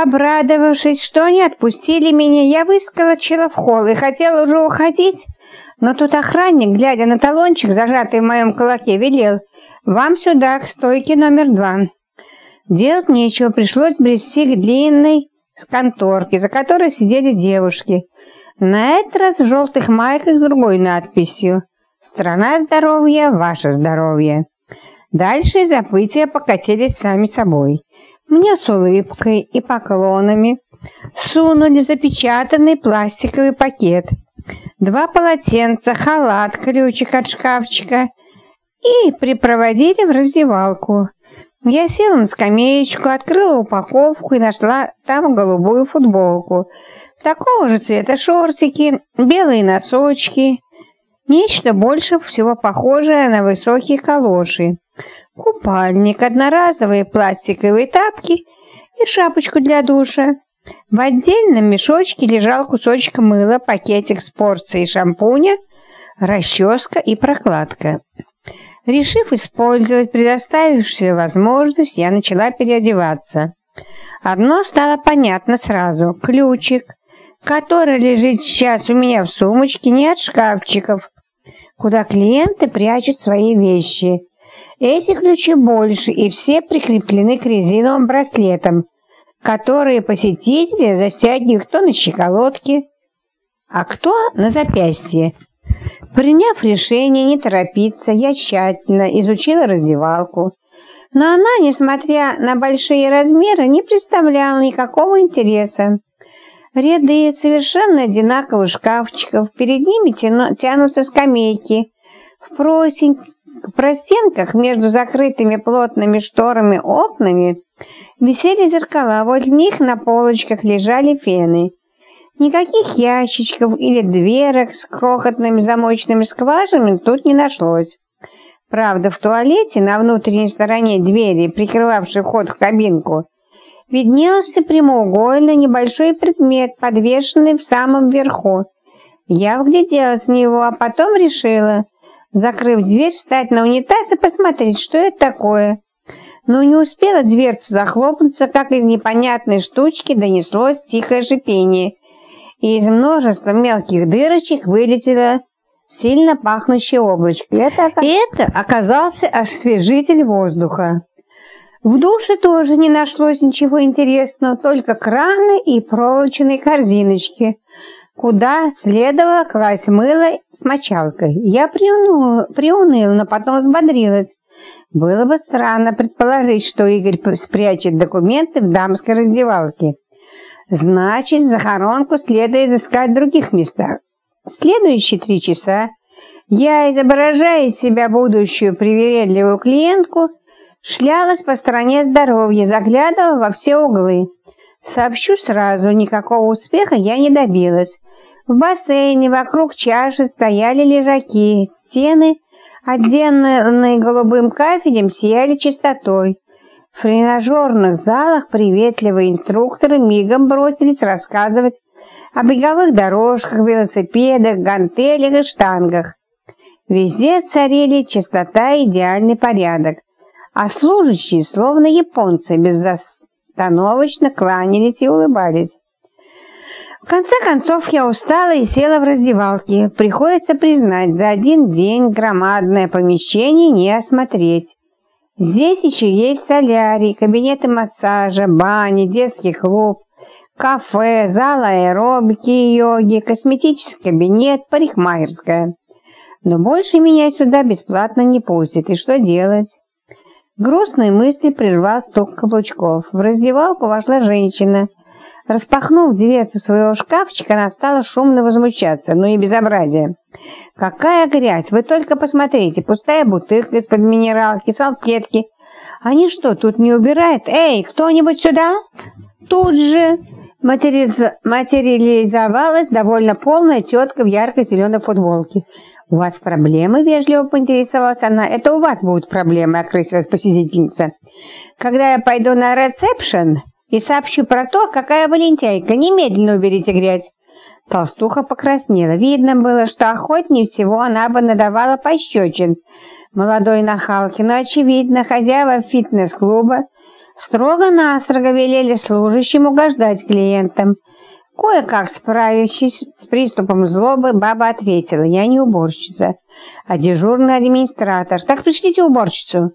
Обрадовавшись, что они отпустили меня, я выскочила в холл и хотела уже уходить, но тут охранник, глядя на талончик, зажатый в моем кулаке, велел «Вам сюда, к стойке номер два». Делать нечего, пришлось брести к длинной конторке, за которой сидели девушки. На этот раз в желтых майках с другой надписью «Страна здоровья, ваше здоровье». Дальше забытия покатились сами собой. Мне с улыбкой и поклонами сунули запечатанный пластиковый пакет, два полотенца, халат, ключик от шкафчика и припроводили в раздевалку. Я села на скамеечку, открыла упаковку и нашла там голубую футболку, такого же цвета шортики, белые носочки, нечто больше всего похожее на высокие калоши купальник, одноразовые пластиковые тапки и шапочку для душа. В отдельном мешочке лежал кусочек мыла, пакетик с порцией шампуня, расческа и прокладка. Решив использовать предоставившую возможность, я начала переодеваться. Одно стало понятно сразу. Ключик, который лежит сейчас у меня в сумочке, не от шкафчиков, куда клиенты прячут свои вещи. Эти ключи больше, и все прикреплены к резиновым браслетам, которые посетители застягивают кто на щеколотке, а кто на запястье. Приняв решение не торопиться, я тщательно изучила раздевалку. Но она, несмотря на большие размеры, не представляла никакого интереса. Ряды совершенно одинаковых шкафчиков, перед ними тянутся скамейки в простеньких в простенках между закрытыми плотными шторами окнами висели зеркала, возле них на полочках лежали фены. Никаких ящичков или дверок с крохотными замочными скважинами тут не нашлось. Правда, в туалете на внутренней стороне двери, прикрывавшей вход в кабинку, виднелся прямоугольный небольшой предмет, подвешенный в самом верху. Я вгляделась в него, а потом решила – закрыв дверь, встать на унитаз и посмотреть, что это такое. Но не успела дверца захлопнуться, как из непонятной штучки донеслось тихое шипение, и из множества мелких дырочек вылетело сильно пахнущее облачко. Это, это оказался освежитель воздуха. В душе тоже не нашлось ничего интересного, только краны и проволочные корзиночки – куда следовало класть мыло с мочалкой. Я приуныла, приуныла, но потом взбодрилась. Было бы странно предположить, что Игорь спрячет документы в дамской раздевалке. Значит, захоронку следует искать в других местах. Следующие три часа я, изображая из себя будущую привередливую клиентку, шлялась по стороне здоровья, заглядывала во все углы. Сообщу сразу, никакого успеха я не добилась. В бассейне вокруг чаши стояли лежаки, стены, отделанные голубым кафелем, сияли чистотой. В тренажерных залах приветливые инструкторы мигом бросились рассказывать о беговых дорожках, велосипедах, гантелях и штангах. Везде царили чистота и идеальный порядок, а служащие, словно японцы, безостановочно кланялись и улыбались. В конце концов я устала и села в раздевалке. Приходится признать, за один день громадное помещение не осмотреть. Здесь еще есть солярий, кабинеты массажа, бани, детский клуб, кафе, зал аэробики и йоги, косметический кабинет, парикмахерская. Но больше меня сюда бесплатно не пустят, и что делать? Грустные мысли прервал стук каблучков. В раздевалку вошла женщина Распахнув дверцу своего шкафчика, она стала шумно возмущаться. Ну и безобразие. Какая грязь! Вы только посмотрите. Пустая бутылка из-под минералки, салфетки. Они что, тут не убирают? Эй, кто-нибудь сюда? Тут же материз... материализовалась довольно полная тетка в яркой зеленой футболке. «У вас проблемы?» – вежливо поинтересовалась она. «Это у вас будут проблемы», – окрысилась посетительница. «Когда я пойду на ресепшн...» и сообщу про то, какая Валентяйка. Немедленно уберите грязь». Толстуха покраснела. Видно было, что охотнее всего она бы надавала пощечин молодой нахалке, но, очевидно, хозяева фитнес-клуба Строго-настрого велели служащим угождать клиентам. Кое-как справившись с приступом злобы, баба ответила, я не уборщица, а дежурный администратор. Так пришлите уборщицу.